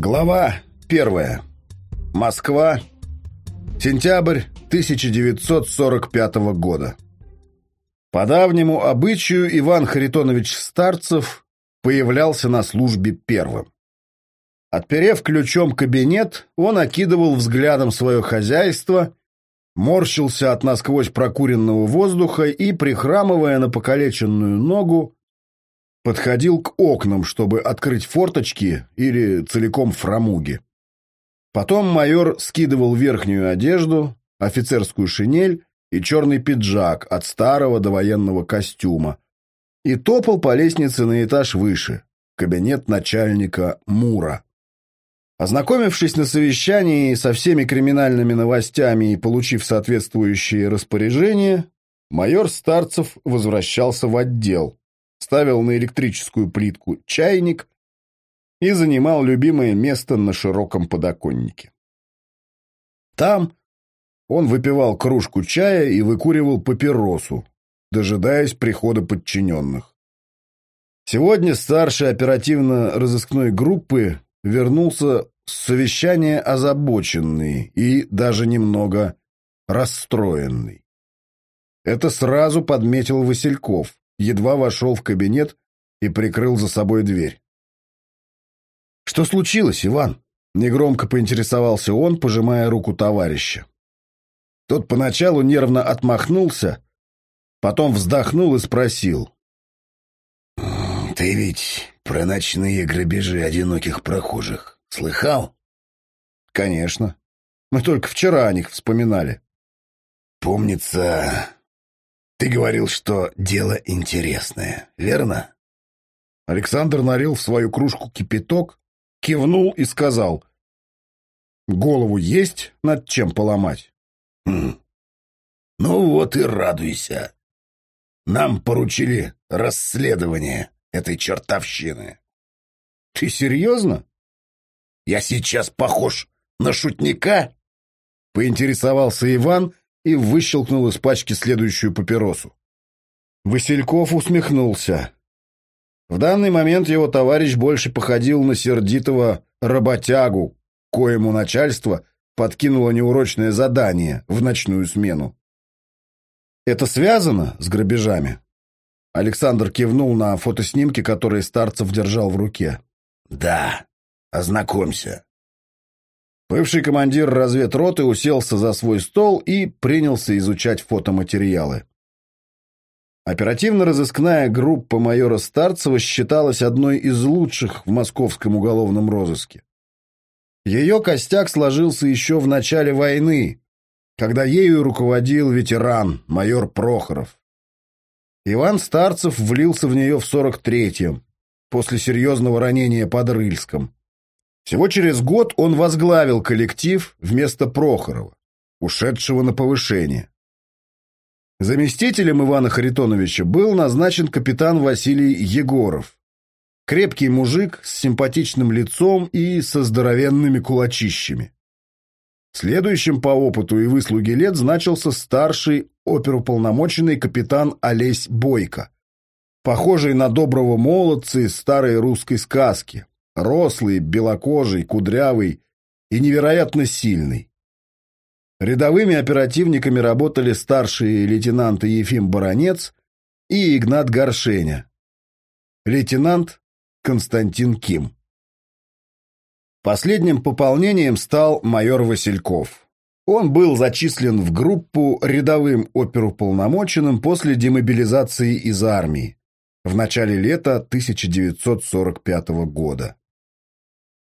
Глава первая. Москва. Сентябрь 1945 года. По давнему обычаю Иван Харитонович Старцев появлялся на службе первым. Отперев ключом кабинет, он окидывал взглядом свое хозяйство, морщился от насквозь прокуренного воздуха и, прихрамывая на покалеченную ногу, подходил к окнам, чтобы открыть форточки или целиком фрамуги. Потом майор скидывал верхнюю одежду, офицерскую шинель и черный пиджак от старого до военного костюма и топал по лестнице на этаж выше, кабинет начальника Мура. Ознакомившись на совещании со всеми криминальными новостями и получив соответствующие распоряжения, майор Старцев возвращался в отдел, ставил на электрическую плитку чайник и занимал любимое место на широком подоконнике. Там он выпивал кружку чая и выкуривал папиросу, дожидаясь прихода подчиненных. Сегодня старший оперативно-розыскной группы вернулся с совещания озабоченный и даже немного расстроенный. Это сразу подметил Васильков, едва вошел в кабинет и прикрыл за собой дверь. «Что случилось, Иван?» — негромко поинтересовался он, пожимая руку товарища. Тот поначалу нервно отмахнулся, потом вздохнул и спросил. «Ты ведь про ночные грабежи одиноких прохожих слыхал?» «Конечно. Мы только вчера о них вспоминали». «Помнится, ты говорил, что дело интересное, верно? Александр налил в свою кружку кипяток, кивнул и сказал. Голову есть над чем поломать? Хм. Ну вот и радуйся. Нам поручили расследование этой чертовщины. Ты серьезно? Я сейчас похож на шутника? Поинтересовался Иван, и выщелкнул из пачки следующую папиросу. Васильков усмехнулся. В данный момент его товарищ больше походил на сердитого работягу, коему начальство подкинуло неурочное задание в ночную смену. «Это связано с грабежами?» Александр кивнул на фотоснимки, которые Старцев держал в руке. «Да, ознакомься». Бывший командир разведроты уселся за свой стол и принялся изучать фотоматериалы. Оперативно-розыскная группа майора Старцева считалась одной из лучших в московском уголовном розыске. Ее костяк сложился еще в начале войны, когда ею руководил ветеран, майор Прохоров. Иван Старцев влился в нее в 43-м, после серьезного ранения под Рыльском. Всего через год он возглавил коллектив вместо Прохорова, ушедшего на повышение. Заместителем Ивана Харитоновича был назначен капитан Василий Егоров. Крепкий мужик с симпатичным лицом и со здоровенными кулачищами. Следующим по опыту и выслуге лет значился старший оперуполномоченный капитан Олесь Бойко, похожий на доброго молодца из старой русской сказки, Рослый, белокожий, кудрявый и невероятно сильный. Рядовыми оперативниками работали старшие лейтенанты Ефим Баранец и Игнат Горшеня. Лейтенант Константин Ким. Последним пополнением стал майор Васильков. Он был зачислен в группу рядовым оперуполномоченным после демобилизации из армии в начале лета 1945 года.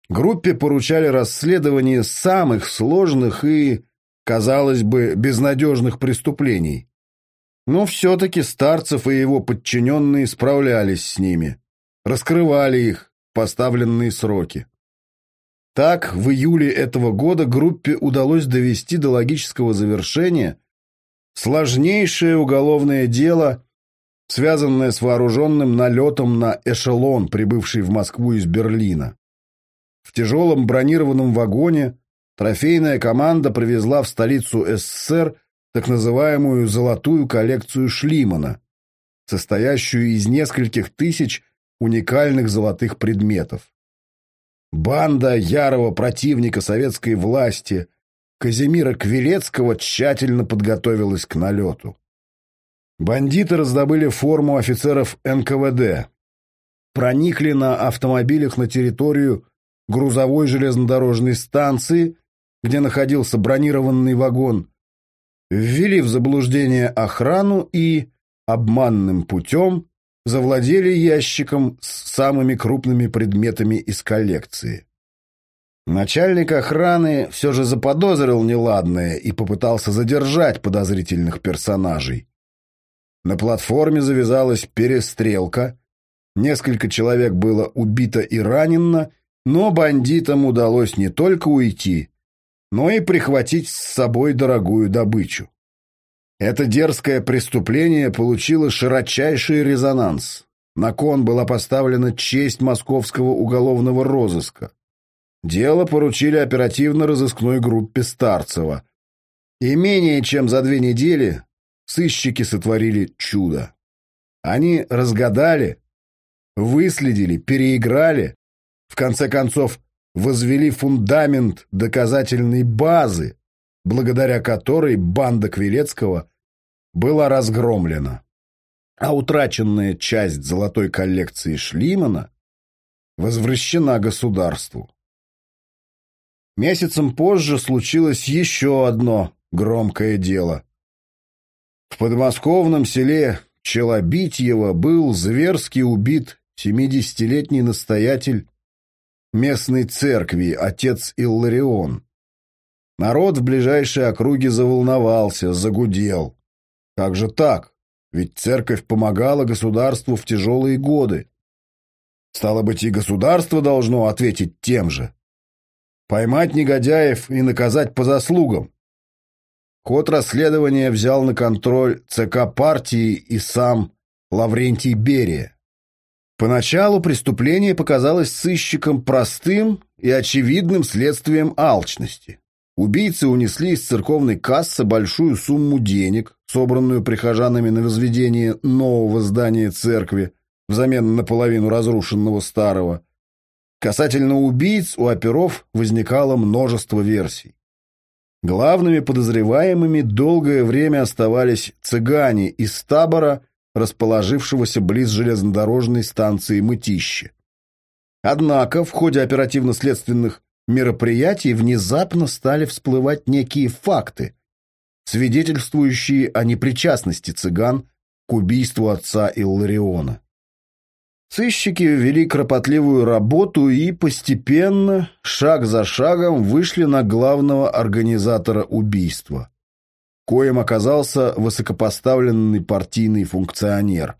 Группе поручали расследование самых сложных и, казалось бы, безнадежных преступлений. Но все-таки Старцев и его подчиненные справлялись с ними, раскрывали их поставленные сроки. Так, в июле этого года группе удалось довести до логического завершения сложнейшее уголовное дело, связанное с вооруженным налетом на эшелон, прибывший в Москву из Берлина. В тяжелом бронированном вагоне трофейная команда привезла в столицу СССР так называемую «золотую коллекцию Шлимана», состоящую из нескольких тысяч уникальных золотых предметов. Банда ярого противника советской власти Казимира Квилецкого тщательно подготовилась к налету. Бандиты раздобыли форму офицеров НКВД, проникли на автомобилях на территорию грузовой железнодорожной станции, где находился бронированный вагон, ввели в заблуждение охрану и обманным путем завладели ящиком с самыми крупными предметами из коллекции. Начальник охраны все же заподозрил неладное и попытался задержать подозрительных персонажей. На платформе завязалась перестрелка, несколько человек было убито и ранено, но бандитам удалось не только уйти, но и прихватить с собой дорогую добычу. Это дерзкое преступление получило широчайший резонанс. На кон была поставлена честь московского уголовного розыска. Дело поручили оперативно-розыскной группе Старцева. И менее чем за две недели сыщики сотворили чудо. Они разгадали, выследили, переиграли, в конце концов возвели фундамент доказательной базы, благодаря которой банда Квилецкого была разгромлена, а утраченная часть золотой коллекции Шлимана возвращена государству. Месяцем позже случилось еще одно громкое дело. В подмосковном селе Челобитьево был зверски убит 70-летний настоятель местной церкви, отец Илларион. Народ в ближайшей округе заволновался, загудел. Как же так? Ведь церковь помогала государству в тяжелые годы. Стало быть, и государство должно ответить тем же. Поймать негодяев и наказать по заслугам. Ход расследования взял на контроль ЦК партии и сам Лаврентий Берия. Поначалу преступление показалось сыщикам простым и очевидным следствием алчности. Убийцы унесли из церковной кассы большую сумму денег, собранную прихожанами на возведение нового здания церкви взамен наполовину разрушенного старого. Касательно убийц у оперов возникало множество версий. Главными подозреваемыми долгое время оставались цыгане из табора, расположившегося близ железнодорожной станции Мытище. Однако в ходе оперативно-следственных мероприятий внезапно стали всплывать некие факты, свидетельствующие о непричастности цыган к убийству отца Иллариона. Сыщики вели кропотливую работу и постепенно, шаг за шагом, вышли на главного организатора убийства, коим оказался высокопоставленный партийный функционер.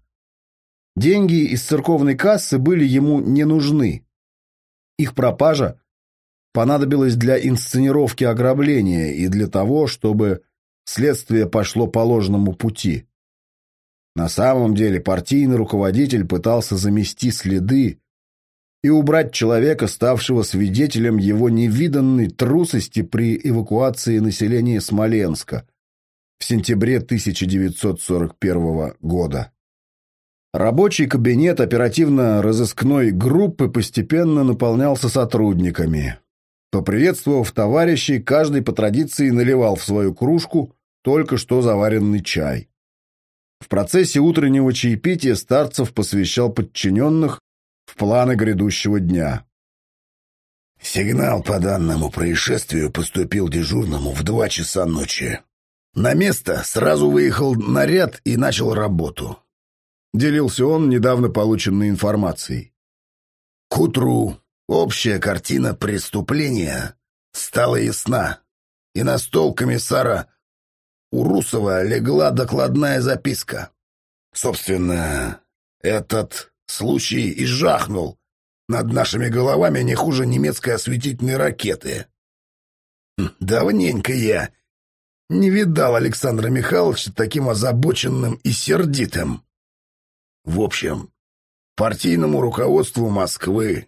Деньги из церковной кассы были ему не нужны. Их пропажа понадобилась для инсценировки ограбления и для того, чтобы следствие пошло по ложному пути. На самом деле партийный руководитель пытался замести следы и убрать человека, ставшего свидетелем его невиданной трусости при эвакуации населения Смоленска в сентябре 1941 года. Рабочий кабинет оперативно-розыскной группы постепенно наполнялся сотрудниками. Поприветствовав товарищей, каждый по традиции наливал в свою кружку только что заваренный чай. В процессе утреннего чаепития Старцев посвящал подчиненных в планы грядущего дня. Сигнал по данному происшествию поступил дежурному в два часа ночи. На место сразу выехал наряд и начал работу. Делился он недавно полученной информацией. К утру общая картина преступления стала ясна, и на стол комиссара у Русова легла докладная записка. Собственно, этот случай и жахнул над нашими головами не хуже немецкой осветительной ракеты. Хм, давненько я не видал Александра Михайловича таким озабоченным и сердитым. В общем, партийному руководству Москвы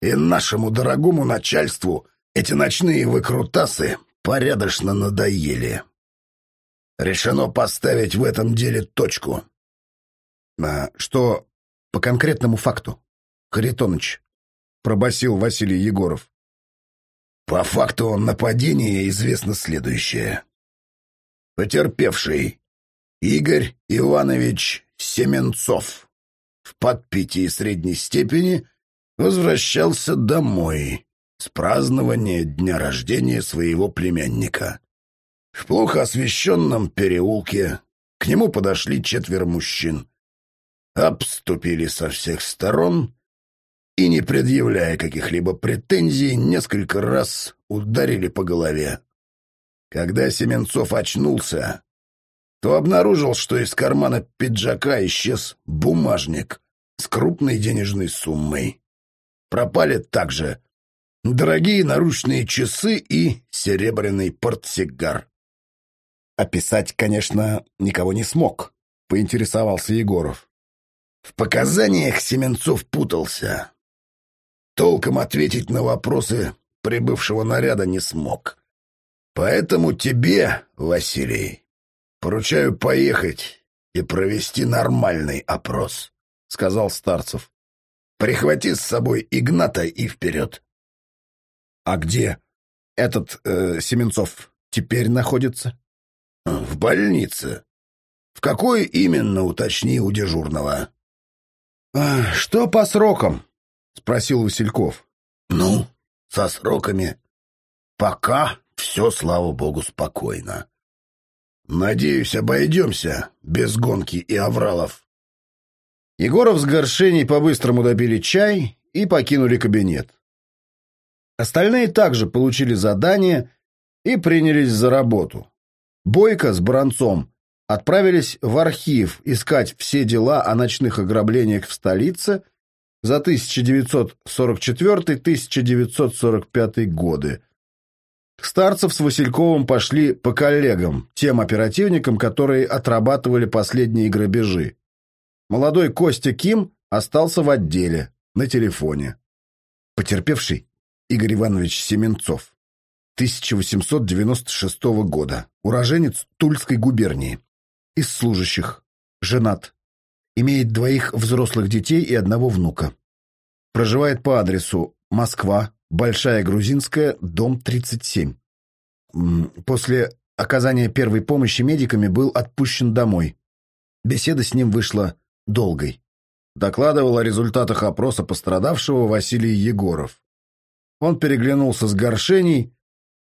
и нашему дорогому начальству эти ночные выкрутасы порядочно надоели. Решено поставить в этом деле точку. А что по конкретному факту, Харитоныч? пробасил Василий Егоров. По факту нападения известно следующее. Потерпевший Игорь Иванович Семенцов в подпитии средней степени возвращался домой с празднования дня рождения своего племянника. В плохо освещенном переулке к нему подошли четверо мужчин, обступили со всех сторон и, не предъявляя каких-либо претензий, несколько раз ударили по голове. Когда Семенцов очнулся, то обнаружил, что из кармана пиджака исчез бумажник с крупной денежной суммой. Пропали также дорогие наручные часы и серебряный портсигар. Описать, конечно, никого не смог, поинтересовался Егоров. В показаниях Семенцов путался. Толком ответить на вопросы прибывшего наряда не смог. Поэтому тебе, Василий, поручаю поехать и провести нормальный опрос, — сказал Старцев. Прихвати с собой Игната и вперед. — А где этот э, Семенцов теперь находится? — В больнице. В какой именно, уточни у дежурного. — Что по срокам? — спросил Васильков. — Ну, со сроками. Пока все, слава богу, спокойно. Надеюсь, обойдемся без гонки и авралов. Егоров с горшеней по-быстрому допили чай и покинули кабинет. Остальные также получили задание и принялись за работу. Бойко с Бронцом отправились в архив искать все дела о ночных ограблениях в столице за 1944-1945 годы. Старцев с Васильковым пошли по коллегам, тем оперативникам, которые отрабатывали последние грабежи. Молодой Костя Ким остался в отделе, на телефоне. Потерпевший Игорь Иванович Семенцов, 1896 года, уроженец Тульской губернии из служащих, женат, имеет двоих взрослых детей и одного внука. Проживает по адресу Москва, Большая Грузинская, дом 37. После оказания первой помощи медиками был отпущен домой. Беседа с ним вышла долгой. Докладывал о результатах опроса пострадавшего Василий Егоров. Он переглянулся с горшеней,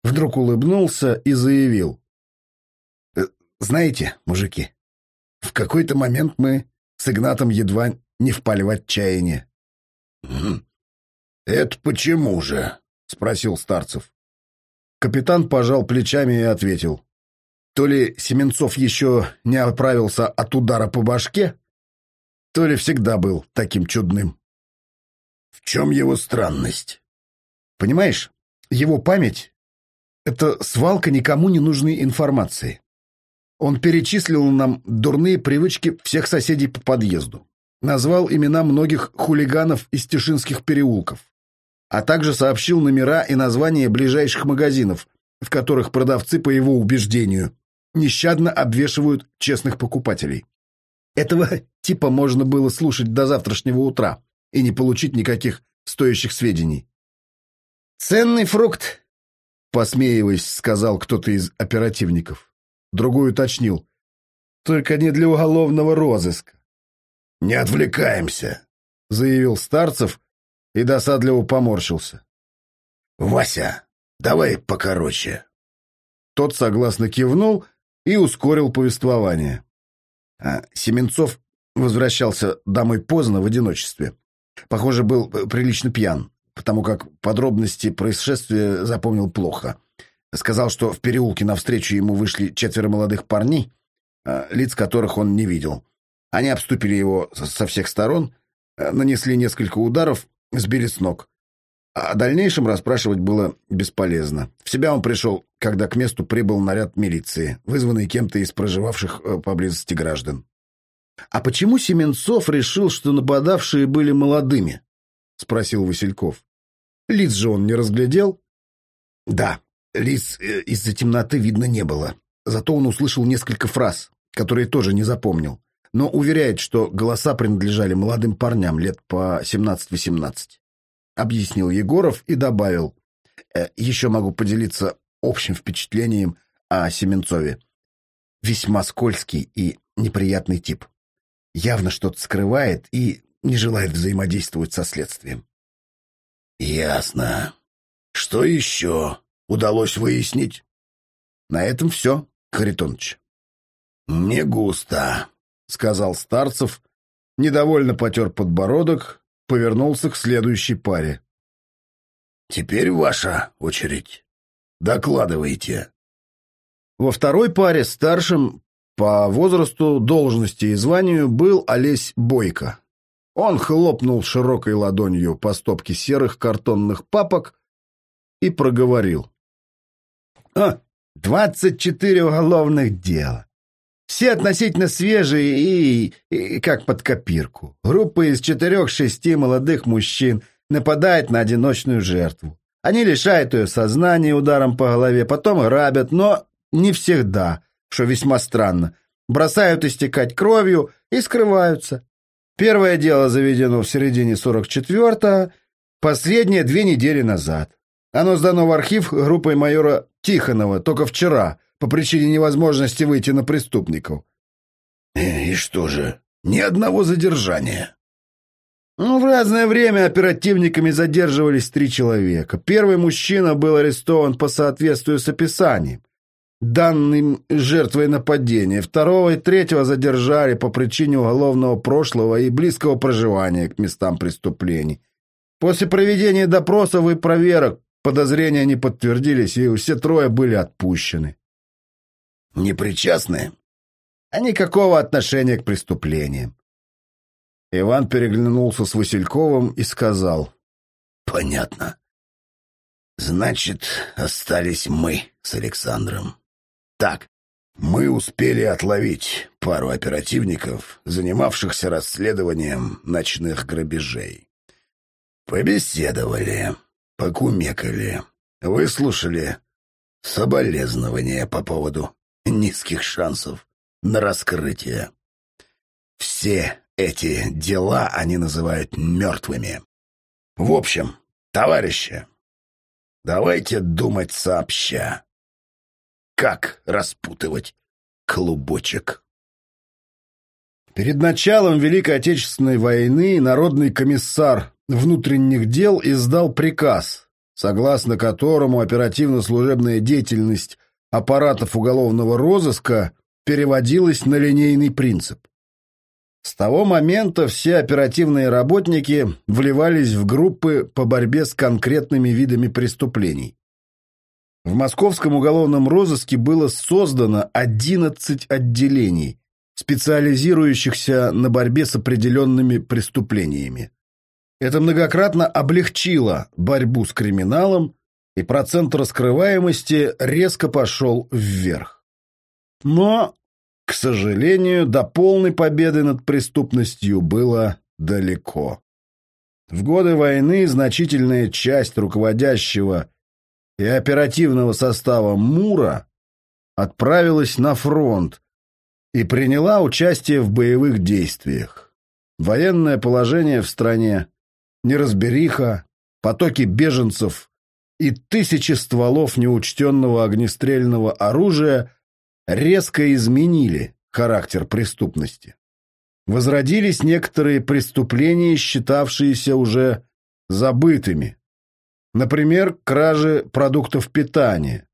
вдруг улыбнулся и заявил. Знаете, мужики, в какой-то момент мы с Игнатом едва не впали в отчаяние. — Это почему же? — спросил Старцев. Капитан пожал плечами и ответил. То ли Семенцов еще не оправился от удара по башке, то ли всегда был таким чудным. — В чем его странность? — Понимаешь, его память — это свалка никому не нужной информации. Он перечислил нам дурные привычки всех соседей по подъезду. Назвал имена многих хулиганов из Тишинских переулков. А также сообщил номера и названия ближайших магазинов, в которых продавцы, по его убеждению, нещадно обвешивают честных покупателей. Этого типа можно было слушать до завтрашнего утра и не получить никаких стоящих сведений. «Ценный фрукт», — посмеиваясь, сказал кто-то из оперативников. Другой уточнил. «Только не для уголовного розыска». «Не отвлекаемся», — заявил Старцев и досадливо поморщился. «Вася, давай покороче». Тот согласно кивнул и ускорил повествование. А Семенцов возвращался домой поздно в одиночестве. Похоже, был прилично пьян, потому как подробности происшествия запомнил плохо. Сказал, что в переулке навстречу ему вышли четверо молодых парней, а, лиц которых он не видел. Они обступили его со всех сторон, а, нанесли несколько ударов, сбили с ног. А о дальнейшем расспрашивать было бесполезно. В себя он пришел, когда к месту прибыл наряд милиции, вызванный кем-то из проживавших э, поблизости граждан. «А почему Семенцов решил, что нападавшие были молодыми?» — спросил Васильков. «Лиц же он не разглядел?» «Да, Лиц э, из-за темноты видно не было. Зато он услышал несколько фраз, которые тоже не запомнил, но уверяет, что голоса принадлежали молодым парням лет по 17-18. — объяснил Егоров и добавил. «Э, «Еще могу поделиться общим впечатлением о Семенцове. Весьма скользкий и неприятный тип. Явно что-то скрывает и не желает взаимодействовать со следствием». «Ясно. Что еще удалось выяснить?» «На этом все, Харитоныч». «Не густо», — сказал Старцев, недовольно потер подбородок, повернулся к следующей паре. «Теперь ваша очередь. Докладывайте». Во второй паре старшим по возрасту, должности и званию был Олесь Бойко. Он хлопнул широкой ладонью по стопке серых картонных папок и проговорил. «А, двадцать четыре уголовных дела. Все относительно свежие и, и как под копирку. Группа из четырех-шести молодых мужчин нападает на одиночную жертву. Они лишают ее сознания ударом по голове, потом грабят, но не всегда, что весьма странно. Бросают истекать кровью и скрываются. Первое дело заведено в середине 44-го, последнее две недели назад. Оно сдано в архив группой майора Тихонова только вчера, по причине невозможности выйти на преступников. Э, «И что же, ни одного задержания?» Ну, в разное время оперативниками задерживались три человека. Первый мужчина был арестован по соответствию с описанием, данным жертвой нападения. Второго и третьего задержали по причине уголовного прошлого и близкого проживания к местам преступлений. После проведения допросов и проверок подозрения не подтвердились, и все трое были отпущены. Непричастны? А никакого отношения к преступлениям. Иван переглянулся с Васильковым и сказал. Понятно. Значит, остались мы с Александром. Так, мы успели отловить пару оперативников, занимавшихся расследованием ночных грабежей. Побеседовали, покумекали, выслушали соболезнования по поводу низких шансов на раскрытие. Все эти дела они называют мертвыми. В общем, товарищи, давайте думать сообща. Как распутывать клубочек? Перед началом Великой Отечественной войны Народный комиссар внутренних дел издал приказ, согласно которому оперативно-служебная деятельность аппаратов уголовного розыска переводилась на линейный принцип. С того момента все оперативные работники вливались в группы по борьбе с конкретными видами преступлений. В московском уголовном розыске было создано 11 отделений, специализирующихся на борьбе с определенными преступлениями. Это многократно облегчило борьбу с криминалом и процент раскрываемости резко пошел вверх. Но, к сожалению, до полной победы над преступностью было далеко. В годы войны значительная часть руководящего и оперативного состава МУРа отправилась на фронт и приняла участие в боевых действиях. Военное положение в стране, неразбериха, потоки беженцев и тысячи стволов неучтенного огнестрельного оружия резко изменили характер преступности. Возродились некоторые преступления, считавшиеся уже забытыми. Например, кражи продуктов питания.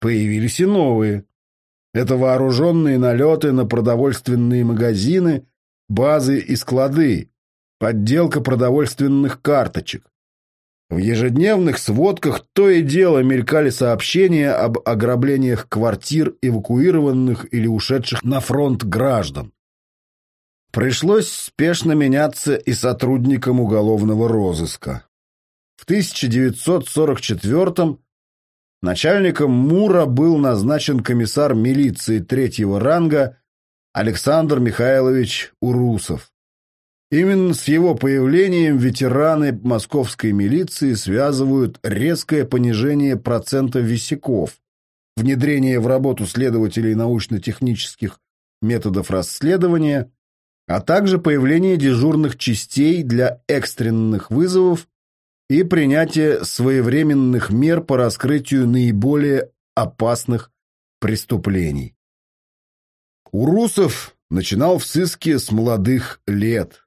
Появились и новые. Это вооруженные налеты на продовольственные магазины, базы и склады, подделка продовольственных карточек, в ежедневных сводках то и дело мелькали сообщения об ограблениях квартир эвакуированных или ушедших на фронт граждан. Пришлось спешно меняться и сотрудникам уголовного розыска. В 1944-м начальником МУРа был назначен комиссар милиции третьего ранга Александр Михайлович Урусов. Именно с его появлением ветераны московской милиции связывают резкое понижение процента висяков, внедрение в работу следователей научно-технических методов расследования, а также появление дежурных частей для экстренных вызовов и принятие своевременных мер по раскрытию наиболее опасных преступлений. Урусов начинал в сыске с молодых лет.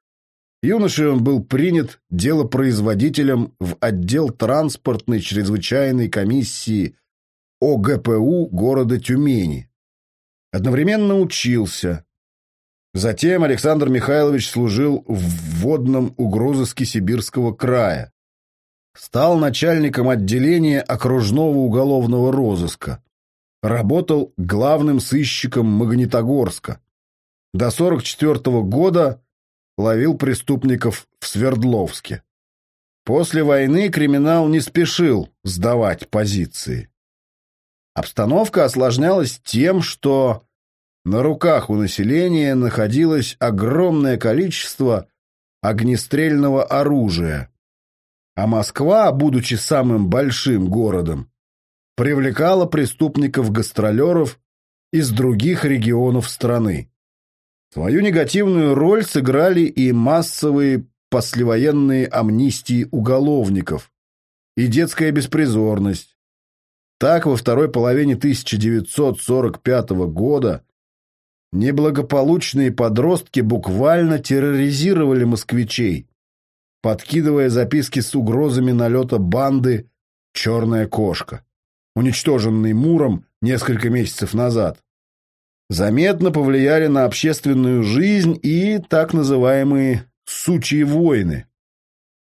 Юношей он был принят делопроизводителем в отдел транспортной чрезвычайной комиссии ОГПУ города Тюмени. Одновременно учился. Затем Александр Михайлович служил в водном угрозыске Сибирского края. Стал начальником отделения окружного уголовного розыска. Работал главным сыщиком Магнитогорска. До 44 -го года ловил преступников в Свердловске. После войны криминал не спешил сдавать позиции. Обстановка осложнялась тем, что на руках у населения находилось огромное количество огнестрельного оружия, а Москва, будучи самым большим городом, привлекала преступников-гастролеров из других регионов страны. Свою негативную роль сыграли и массовые послевоенные амнистии уголовников, и детская беспризорность. Так, во второй половине 1945 года неблагополучные подростки буквально терроризировали москвичей, подкидывая записки с угрозами налета банды «Черная кошка», уничтоженной Муром несколько месяцев назад заметно повлияли на общественную жизнь и так называемые «сучьи войны»,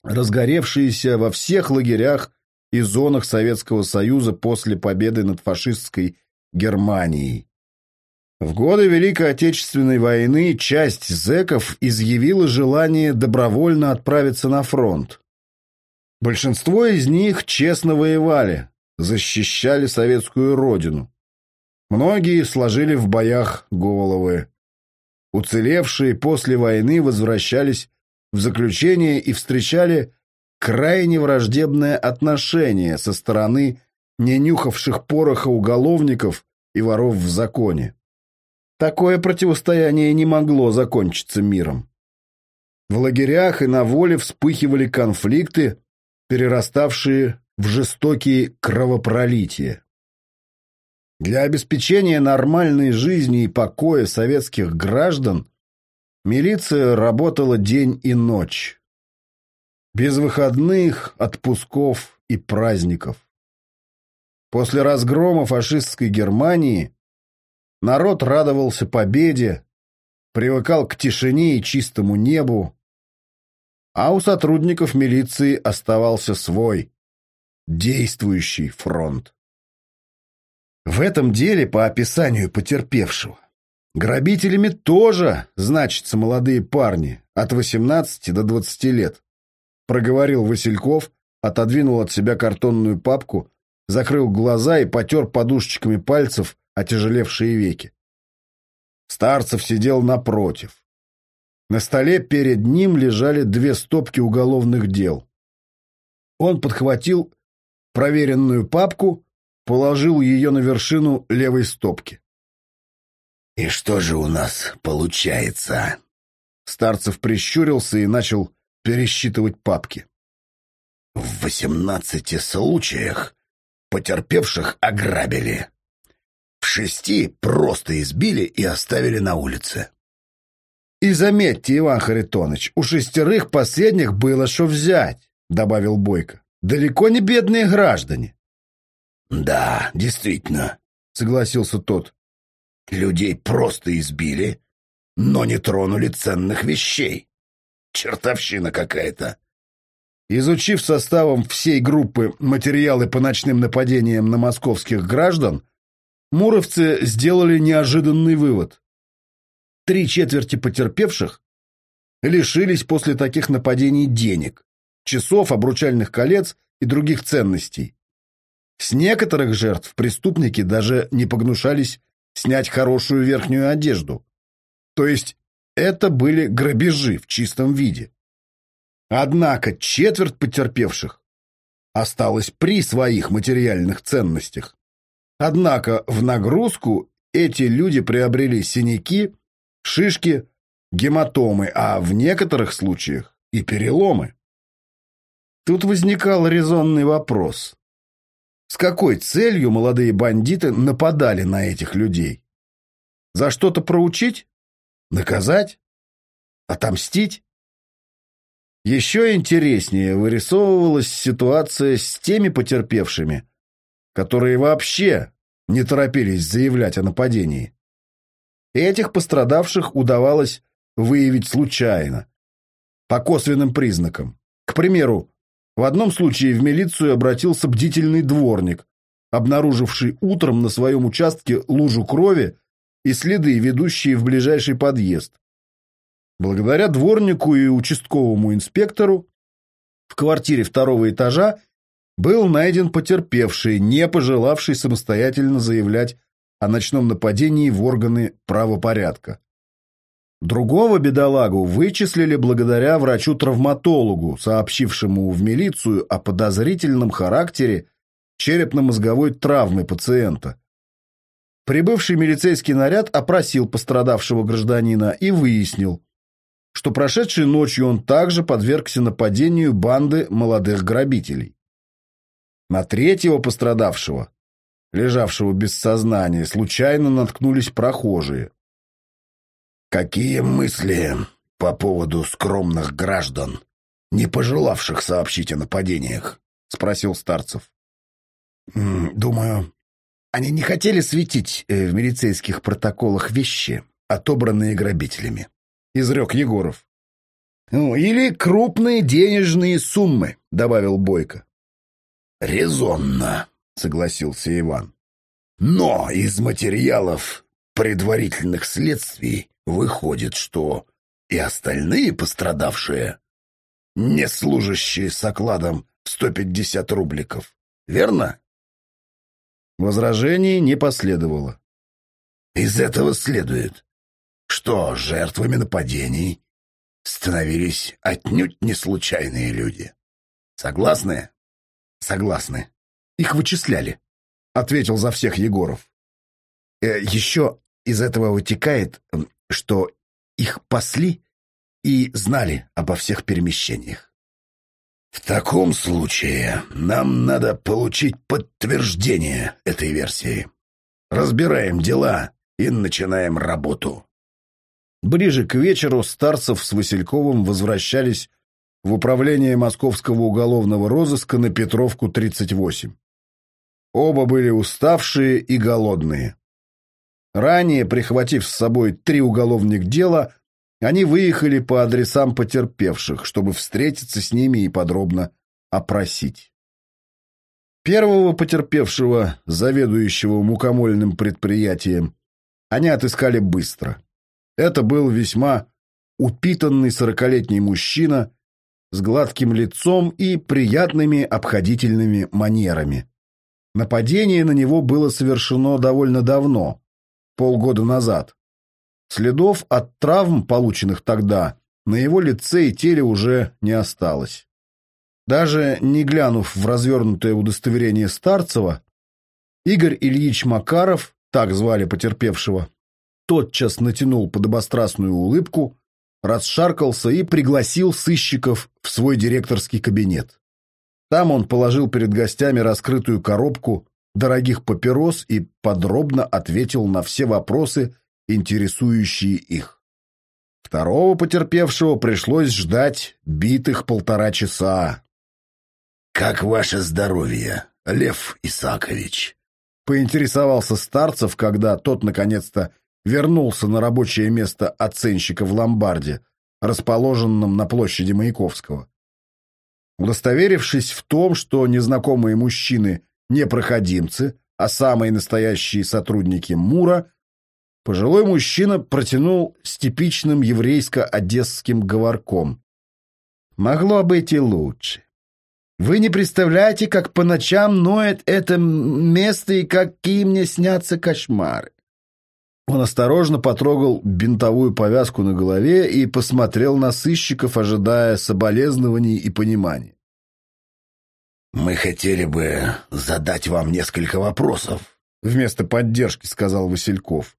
разгоревшиеся во всех лагерях и зонах Советского Союза после победы над фашистской Германией. В годы Великой Отечественной войны часть зэков изъявила желание добровольно отправиться на фронт. Большинство из них честно воевали, защищали советскую родину. Многие сложили в боях головы. Уцелевшие после войны возвращались в заключение и встречали крайне враждебное отношение со стороны не нюхавших пороха уголовников и воров в законе. Такое противостояние не могло закончиться миром. В лагерях и на воле вспыхивали конфликты, перераставшие в жестокие кровопролития. Для обеспечения нормальной жизни и покоя советских граждан милиция работала день и ночь. Без выходных, отпусков и праздников. После разгрома фашистской Германии народ радовался победе, привыкал к тишине и чистому небу, а у сотрудников милиции оставался свой, действующий фронт. В этом деле, по описанию потерпевшего, грабителями тоже значатся молодые парни от 18 до 20 лет, проговорил Васильков, отодвинул от себя картонную папку, закрыл глаза и потер подушечками пальцев отяжелевшие веки. Старцев сидел напротив. На столе перед ним лежали две стопки уголовных дел. Он подхватил проверенную папку положил ее на вершину левой стопки. «И что же у нас получается?» Старцев прищурился и начал пересчитывать папки. «В восемнадцати случаях потерпевших ограбили. Шести просто избили и оставили на улице». «И заметьте, Иван Харитонович, у шестерых последних было что взять», — добавил Бойко. «Далеко не бедные граждане». «Да, действительно», — согласился тот. «Людей просто избили, но не тронули ценных вещей. Чертовщина какая-то». Изучив составом всей группы материалы по ночным нападениям на московских граждан, муровцы сделали неожиданный вывод. Три четверти потерпевших лишились после таких нападений денег, часов, обручальных колец и других ценностей. С некоторых жертв преступники даже не погнушались снять хорошую верхнюю одежду. То есть это были грабежи в чистом виде. Однако четверть потерпевших осталась при своих материальных ценностях. Однако в нагрузку эти люди приобрели синяки, шишки, гематомы, а в некоторых случаях и переломы. Тут возникал резонный вопрос. С какой целью молодые бандиты нападали на этих людей? За что-то проучить? Наказать? Отомстить? Еще интереснее вырисовывалась ситуация с теми потерпевшими, которые вообще не торопились заявлять о нападении. Этих пострадавших удавалось выявить случайно, по косвенным признакам. К примеру, в одном случае в милицию обратился бдительный дворник, обнаруживший утром на своем участке лужу крови и следы, ведущие в ближайший подъезд. Благодаря дворнику и участковому инспектору в квартире второго этажа был найден потерпевший, не пожелавший самостоятельно заявлять о ночном нападении в органы правопорядка. Другого бедолагу вычислили благодаря врачу-травматологу, сообщившему в милицию о подозрительном характере черепно-мозговой травмы пациента. Прибывший милицейский наряд опросил пострадавшего гражданина и выяснил, что прошедшей ночью он также подвергся нападению банды молодых грабителей. На третьего пострадавшего, лежавшего без сознания, случайно наткнулись прохожие. «Какие мысли по поводу скромных граждан, не пожелавших сообщить о нападениях?» — спросил Старцев. «Думаю, они не хотели светить э, в милицейских протоколах вещи, отобранные грабителями», — изрек Егоров. «Ну, «Или крупные денежные суммы», — добавил Бойко. «Резонно», — согласился Иван. «Но из материалов предварительных следствий выходит, что и остальные пострадавшие не служащие с окладом в 150 рубликов. Верно?» Возражений не последовало. «Из этого следует, что жертвами нападений становились отнюдь не случайные люди. Согласны?» Согласны. Их вычисляли, ответил за всех Егоров. Э, еще из этого вытекает, что их пасли и знали обо всех перемещениях. В таком случае нам надо получить подтверждение этой версии. Разбираем дела и начинаем работу. Ближе к вечеру Старцев с Васильковым возвращались в управление московского уголовного розыска на Петровку, 38. Оба были уставшие и голодные. Ранее, прихватив с собой три уголовных дела, они выехали по адресам потерпевших, чтобы встретиться с ними и подробно опросить. Первого потерпевшего, заведующего мукомольным предприятием, они отыскали быстро. Это был весьма упитанный сорокалетний мужчина с гладким лицом и приятными обходительными манерами. Нападение на него было совершено довольно давно, полгода назад. Следов от травм, полученных тогда, на его лице и теле уже не осталось. Даже не глянув в развернутое удостоверение Старцева, Игорь Ильич Макаров, так звали потерпевшего, тотчас натянул подобострастную улыбку расшаркался и пригласил сыщиков в свой директорский кабинет. Там он положил перед гостями раскрытую коробку дорогих папирос и подробно ответил на все вопросы, интересующие их. Второго потерпевшего пришлось ждать битых полтора часа. «Как ваше здоровье, Лев Исакович?» — поинтересовался Старцев, когда тот, наконец-то, вернулся на рабочее место оценщика в ломбарде, расположенном на площади Маяковского. Удостоверившись в том, что незнакомые мужчины не проходимцы, а самые настоящие сотрудники МУРа, пожилой мужчина протянул с типичным еврейско-одесским говорком. «Могло быть и лучше. Вы не представляете, как по ночам ноет это место и какие мне снятся кошмары. Он осторожно потрогал бинтовую повязку на голове и посмотрел на сыщиков, ожидая соболезнований и понимания. «Мы хотели бы задать вам несколько вопросов», — вместо поддержки сказал Васильков.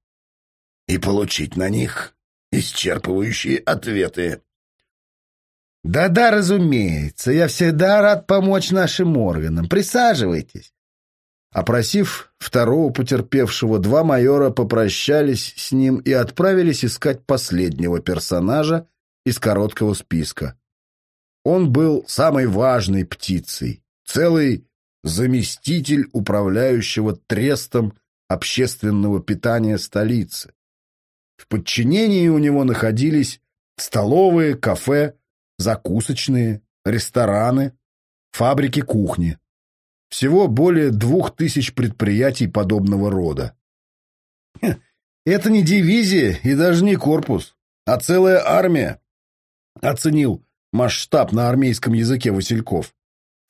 «И получить на них исчерпывающие ответы». Да-да, разумеется, я всегда рад помочь нашим органам. Присаживайтесь. Опросив второго потерпевшего, два майора попрощались с ним и отправились искать последнего персонажа из короткого списка. Он был самой важной птицей, целый заместитель управляющего трестом общественного питания столицы. В подчинении у него находились столовые, кафе, закусочные, рестораны, фабрики кухни. Всего более двух тысяч предприятий подобного рода. Это не дивизия и даже не корпус, а целая армия, оценил масштаб на армейском языке Васильков.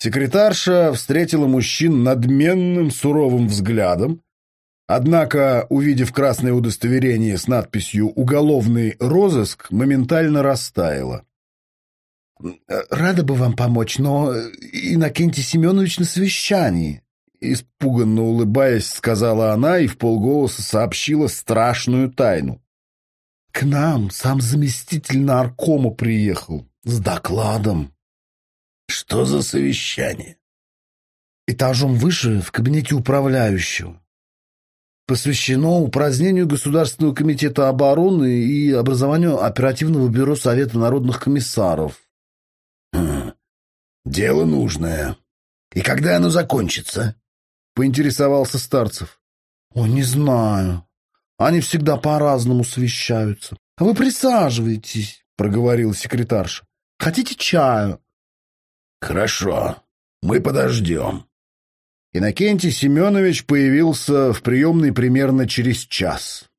Секретарша встретила мужчин надменным суровым взглядом, однако, увидев красное удостоверение с надписью «Уголовный розыск», моментально растаяла. «Рада бы вам помочь, но Иннокентий Семенович на совещании», испуганно улыбаясь, сказала она и в полголоса сообщила страшную тайну. «К нам сам заместитель наркома приехал с докладом». «Что за совещание?» «Этажом выше, в кабинете управляющего. Посвящено упразднению Государственного комитета обороны и образованию оперативного бюро Совета народных комиссаров». Хм, «Дело нужное. И когда оно закончится?» — поинтересовался Старцев. «О, не знаю. Они всегда по-разному совещаются. А вы присаживайтесь», — проговорила секретарша. «Хотите чаю?» «Хорошо. Мы подождем». Иннокентий Семенович появился в приемной примерно через час.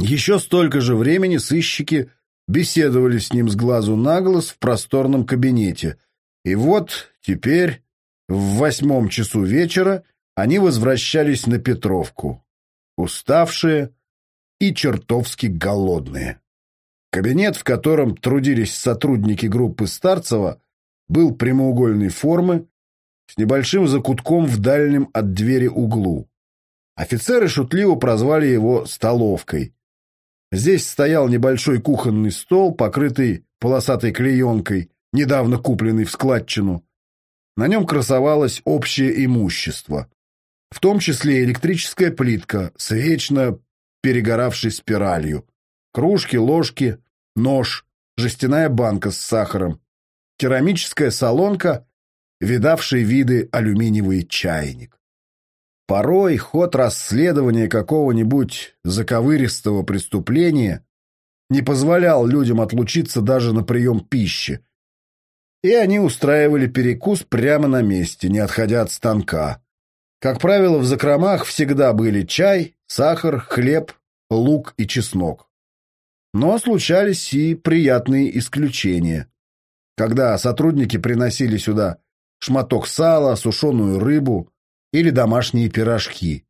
Еще столько же времени сыщики беседовали с ним с глазу на глаз в просторном кабинете. И вот теперь, в восьмом часу вечера, они возвращались на Петровку, уставшие и чертовски голодные. Кабинет, в котором трудились сотрудники группы Старцева, был прямоугольной формы, с небольшим закутком в дальнем от двери углу. Офицеры шутливо прозвали его «столовкой», Здесь стоял небольшой кухонный стол, покрытый полосатой клеенкой, недавно купленный в складчину. На нем красовалось общее имущество, в том числе электрическая плитка с вечно перегоравшей спиралью, кружки, ложки, нож, жестяная банка с сахаром, керамическая солонка, видавший виды алюминиевый чайник. Порой ход расследования какого-нибудь заковыристого преступления не позволял людям отлучиться даже на прием пищи, и они устраивали перекус прямо на месте, не отходя от станка. Как правило, в закромах всегда были чай, сахар, хлеб, лук и чеснок. Но случались и приятные исключения. Когда сотрудники приносили сюда шматок сала, сушеную рыбу, или домашние пирожки.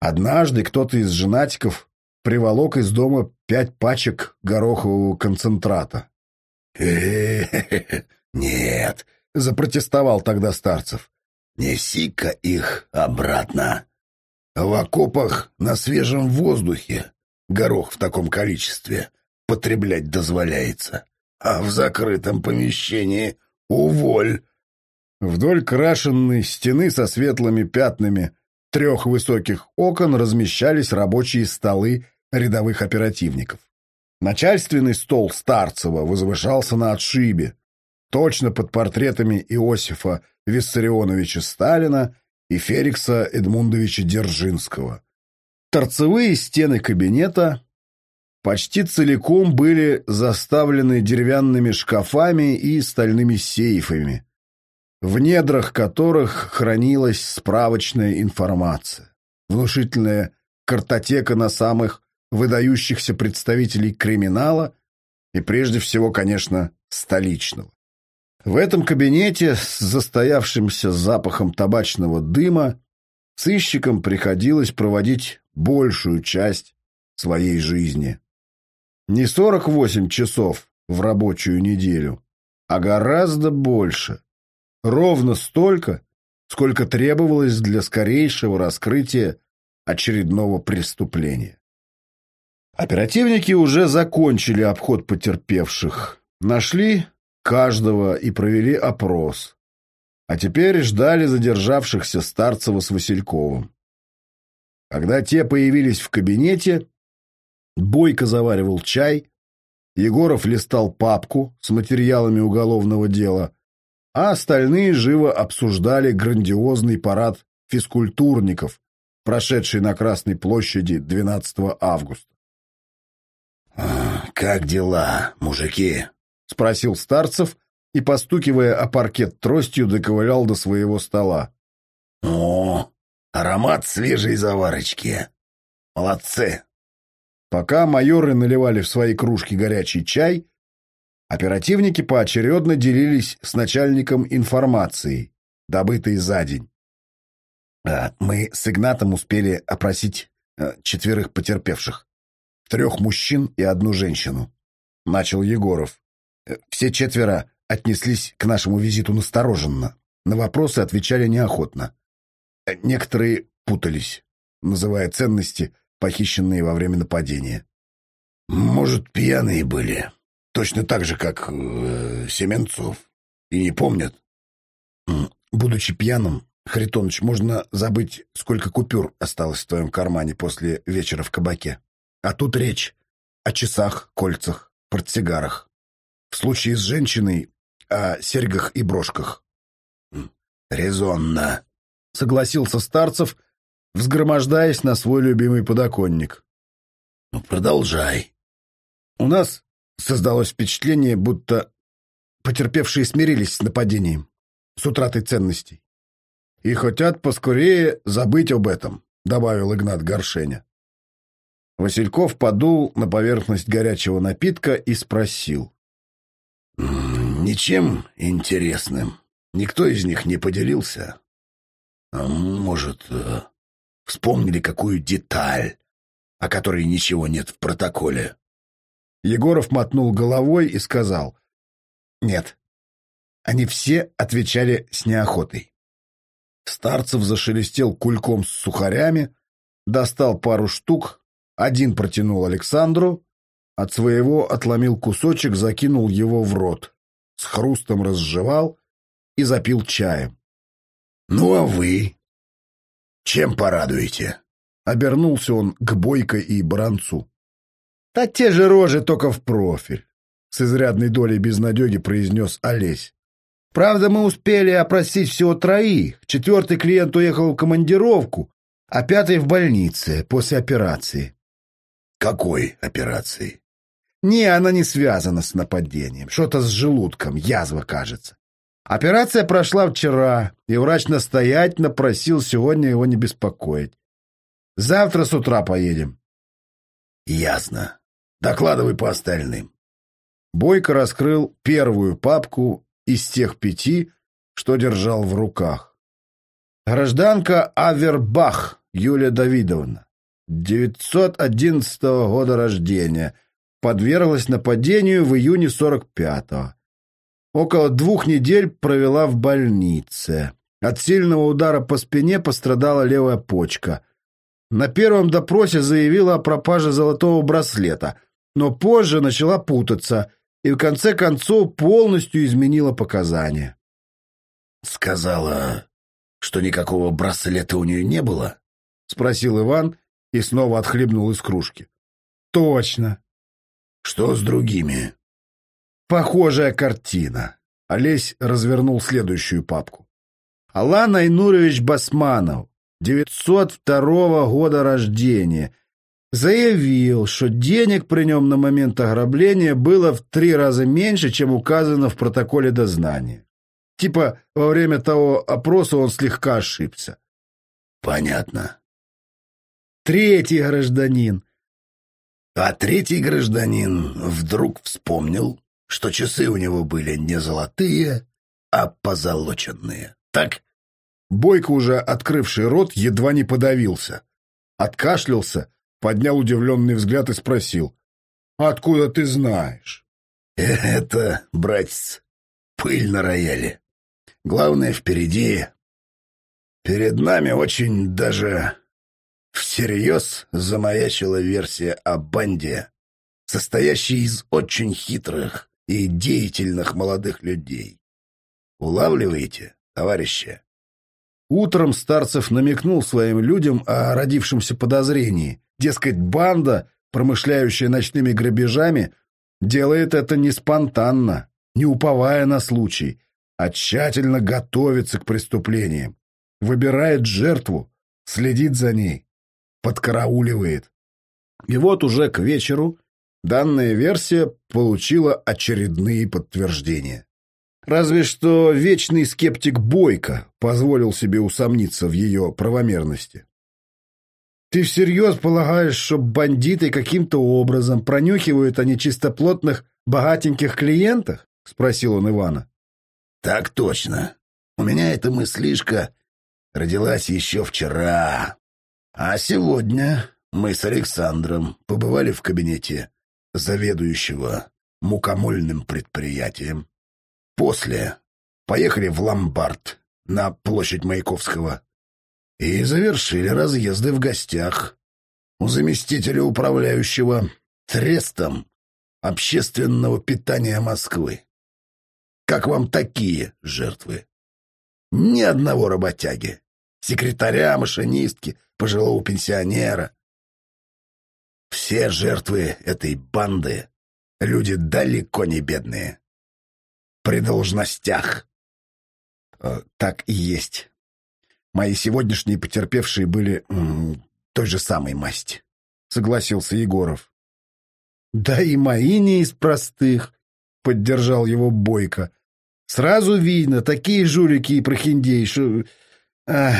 Однажды кто-то из женатиков приволок из дома пять пачек горохового концентрата. «Э-э-э, нет», — запротестовал тогда Старцев, — «неси-ка их обратно. В окопах на свежем воздухе горох в таком количестве потреблять дозволяется, а в закрытом помещении уволь». Вдоль крашенной стены со светлыми пятнами трех высоких окон размещались рабочие столы рядовых оперативников. Начальственный стол Старцева возвышался на отшибе, точно под портретами Иосифа Виссарионовича Сталина и Феликса Эдмундовича Дзержинского. Торцевые стены кабинета почти целиком были заставлены деревянными шкафами и стальными сейфами, в недрах которых хранилась справочная информация, внушительная картотека на самых выдающихся представителей криминала и прежде всего, конечно, столичного. В этом кабинете с застоявшимся запахом табачного дыма сыщикам приходилось проводить большую часть своей жизни. Не 48 часов в рабочую неделю, а гораздо больше. Ровно столько, сколько требовалось для скорейшего раскрытия очередного преступления. Оперативники уже закончили обход потерпевших, нашли каждого и провели опрос. А теперь ждали задержавшихся Старцева с Васильковым. Когда те появились в кабинете, Бойко заваривал чай, Егоров листал папку с материалами уголовного дела, а остальные живо обсуждали грандиозный парад физкультурников, прошедший на Красной площади 12 августа. «Как дела, мужики?» — спросил Старцев и, постукивая о паркет тростью, доковылял до своего стола. «О, аромат свежей заварочки! Молодцы!» Пока майоры наливали в свои кружки горячий чай, оперативники поочередно делились с начальником информацией, добытой за день. А, мы с Игнатом успели опросить э, четверых потерпевших. Трех мужчин и одну женщину. Начал Егоров. Э, все четверо отнеслись к нашему визиту настороженно. На вопросы отвечали неохотно. Э, некоторые путались, называя ценности похищенные во время нападения. Может, пьяные были, точно так же, как э, Семенцов, и не помнят. Будучи пьяным, Харитоныч, можно забыть, сколько купюр осталось в твоем кармане после вечера в кабаке. А тут речь о часах, кольцах, портсигарах. В случае с женщиной о серьгах и брошках. «Резонно», — согласился Старцев, — взгромождаясь на свой любимый подоконник. «Ну, продолжай». У нас создалось впечатление, будто потерпевшие смирились с нападением, с утратой ценностей. И хотят поскорее забыть об этом, добавил Игнат Горшеня. Васильков подул на поверхность горячего напитка и спросил. «Ничем интересным. Никто из них не поделился. А может, э, Вспомнили какую деталь, о которой ничего нет в протоколе. Егоров мотнул головой и сказал. Нет. Они все отвечали с неохотой. Старцев зашелестел кульком с сухарями, достал пару штук, один протянул Александру, от своего отломил кусочек, закинул его в рот, с хрустом разжевал и запил чаем. — Ну а вы? Чем порадуете?» Обернулся он к Бойко и Баранцу. «Да те же рожи, только в профиль», — с изрядной долей безнадеги произнес Олесь. «Правда, мы успели опросить всего троих. Четвертый клиент уехал в командировку, а пятый в больнице после операции». «Какой операции?» «Не, она не связана с нападением. Что-то с желудком, язва, кажется. Операция прошла вчера, и врач настоятельно просил сегодня его не беспокоить. Завтра с утра поедем. Ясно. Докладывай по остальным. Бойко раскрыл первую папку из тех пяти, что держал в руках. Гражданка Авербах Юлия Давидовна, 911 года рождения, подверглась нападению в июне 45-го. Около двух недель провела в больнице. От сильного удара по спине пострадала левая почка. На первом допросе заявила о пропаже золотого браслета, но позже начала путаться и в конце концов полностью изменила показания. «Сказала, что никакого браслета у нее не было?» — спросил Иван и снова отхлебнул из кружки. «Точно». «Что с другими?» Похожая картина. Олесь развернул следующую папку. Алан Айнурович Басманов, 902 года рождения, заявил, что денег при нем на момент ограбления было в три раза меньше, чем указано в протоколе дознания. Типа во время того опроса он слегка ошибся. Понятно. Третий гражданин. А третий гражданин вдруг вспомнил, что часы у него были не золотые, а позолоченные. Так? Бойко, уже открывший рот, едва не подавился. Откашлялся, поднял удивленный взгляд и спросил. «Откуда ты знаешь?» «Это, братец, пыль на рояле. Главное, впереди. Перед нами очень даже всерьез замаячила версия о банде, состоящей из очень хитрых и деятельных молодых людей. Улавливаете, товарищи? Утром Старцев намекнул своим людям о родившемся подозрении. Дескать, банда, промышляющая ночными грабежами, делает это не спонтанно, не уповая на случай, а тщательно готовится к преступлениям, выбирает жертву, следит за ней, подкарауливает. И вот уже к вечеру данная версия получила очередные подтверждения. Разве что вечный скептик Бойко позволил себе усомниться в ее правомерности. «Ты всерьез полагаешь, что бандиты каким-то образом пронюхивают о нечистоплотных богатеньких клиентах?» — спросил он Ивана. «Так точно. У меня эта мыслишка родилась еще вчера. А сегодня мы с Александром побывали в кабинете заведующего мукомольным предприятием. После поехали в ломбард на площадь Маяковского и завершили разъезды в гостях у заместителя управляющего трестом общественного питания Москвы. Как вам такие жертвы? Ни одного работяги, секретаря, машинистки, пожилого пенсионера. Все жертвы этой банды — люди далеко не бедные при должностях. Э, так и есть. Мои сегодняшние потерпевшие были той же самой масти, согласился Егоров. Да и мои не из простых, поддержал его Бойко. Сразу видно, такие жулики и прохиндеи, что... Ах.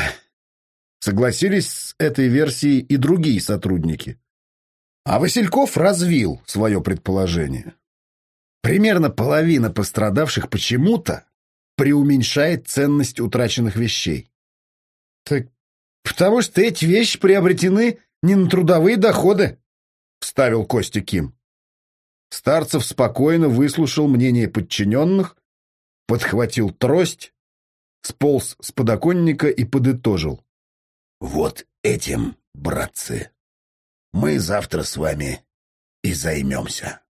Согласились с этой версией и другие сотрудники. А Васильков развил свое предположение. Примерно половина пострадавших почему-то преуменьшает ценность утраченных вещей. Так потому что эти вещи приобретены не на трудовые доходы, вставил Костя Ким. Старцев спокойно выслушал мнение подчиненных, подхватил трость, сполз с подоконника и подытожил. Вот этим, братцы, мы завтра с вами и займемся.